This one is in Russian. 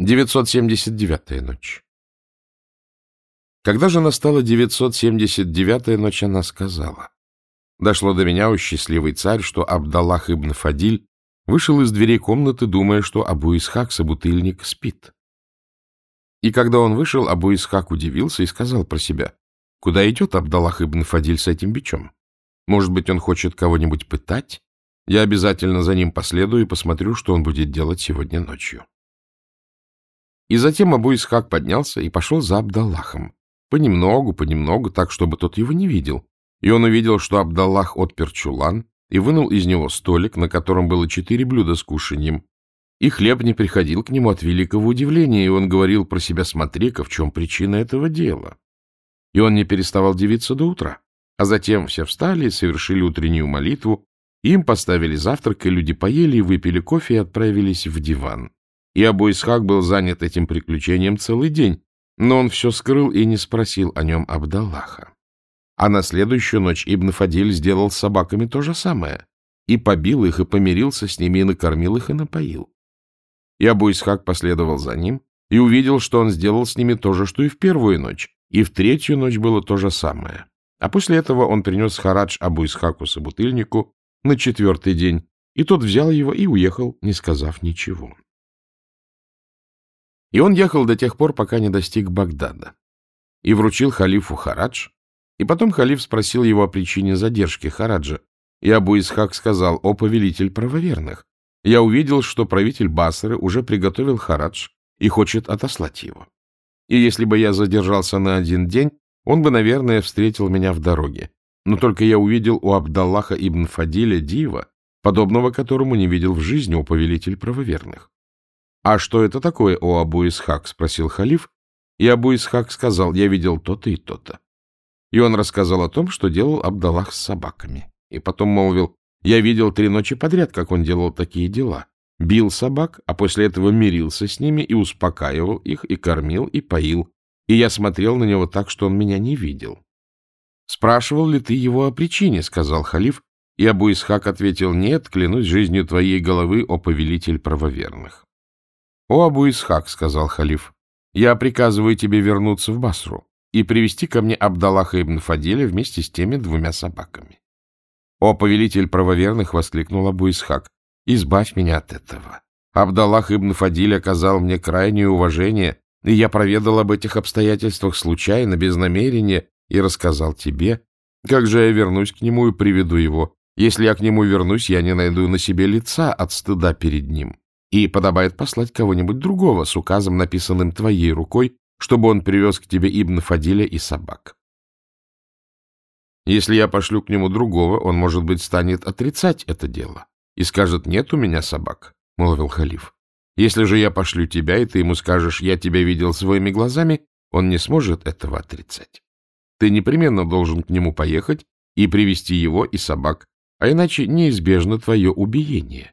979-я ночь. Когда же настала 979-я ночь, она сказала. Дошло до меня, о счастливый царь, что Абдаллах ибн Фадиль вышел из дверей комнаты, думая, что Абу Исхак, собутыльник, спит. И когда он вышел, Абу Исхак удивился и сказал про себя, куда идет Абдаллах ибн Фадиль с этим бичом? Может быть, он хочет кого-нибудь пытать? Я обязательно за ним последую и посмотрю, что он будет делать сегодня ночью. И затем Абу Исхак поднялся и пошел за Абдаллахом. Понемногу, понемногу, так, чтобы тот его не видел. И он увидел, что Абдаллах отпер чулан и вынул из него столик, на котором было четыре блюда с кушаньем. И хлеб не приходил к нему от великого удивления, и он говорил про себя, смотри-ка, в чем причина этого дела. И он не переставал дивиться до утра. А затем все встали, совершили утреннюю молитву, им поставили завтрак, и люди поели и выпили кофе и отправились в диван. И Абу Исхак был занят этим приключением целый день, но он все скрыл и не спросил о нем Абдаллаха. А на следующую ночь Ибн Фадиль сделал с собаками то же самое, и побил их, и помирился с ними, и накормил их, и напоил. И Абу Исхак последовал за ним, и увидел, что он сделал с ними то же, что и в первую ночь, и в третью ночь было то же самое. А после этого он принес харадж Абу Исхаку собутыльнику на четвертый день, и тот взял его и уехал, не сказав ничего. И он ехал до тех пор, пока не достиг Багдада, и вручил халифу Харадж, и потом халиф спросил его о причине задержки Хараджа, и Абу Исхак сказал, «О повелитель правоверных, я увидел, что правитель Басры уже приготовил Харадж и хочет отослать его. И если бы я задержался на один день, он бы, наверное, встретил меня в дороге. Но только я увидел у Абдаллаха ибн Фадиля дива, подобного которому не видел в жизни у повелитель правоверных. — А что это такое, о Абу Исхак? — спросил халиф. И Абу Исхак сказал, я видел то-то и то-то. И он рассказал о том, что делал Абдаллах с собаками. И потом молвил, я видел три ночи подряд, как он делал такие дела. Бил собак, а после этого мирился с ними и успокаивал их, и кормил, и поил. И я смотрел на него так, что он меня не видел. «Спрашивал ли ты его о причине?» — сказал халиф. И Абу Исхак ответил, «Нет, клянусь жизнью твоей головы, о повелитель правоверных». — О, Абу Исхак, — сказал халиф, — я приказываю тебе вернуться в Басру и привести ко мне Абдаллаха ибн Фадиля вместе с теми двумя собаками. — О, повелитель правоверных! — воскликнул Абу Исхак. — Избавь меня от этого. Абдаллах ибн Фадиль оказал мне крайнее уважение, и я проведал об этих обстоятельствах случайно, без намерения, и рассказал тебе. Как же я вернусь к нему и приведу его? Если я к нему вернусь, я не найду на себе лица от стыда перед ним и подобает послать кого-нибудь другого с указом, написанным твоей рукой, чтобы он привез к тебе Ибн Фадиля и собак. Если я пошлю к нему другого, он, может быть, станет отрицать это дело и скажет «нет у меня собак», — молвил халиф. Если же я пошлю тебя, и ты ему скажешь «я тебя видел своими глазами», он не сможет этого отрицать. Ты непременно должен к нему поехать и привести его и собак, а иначе неизбежно твое убиение.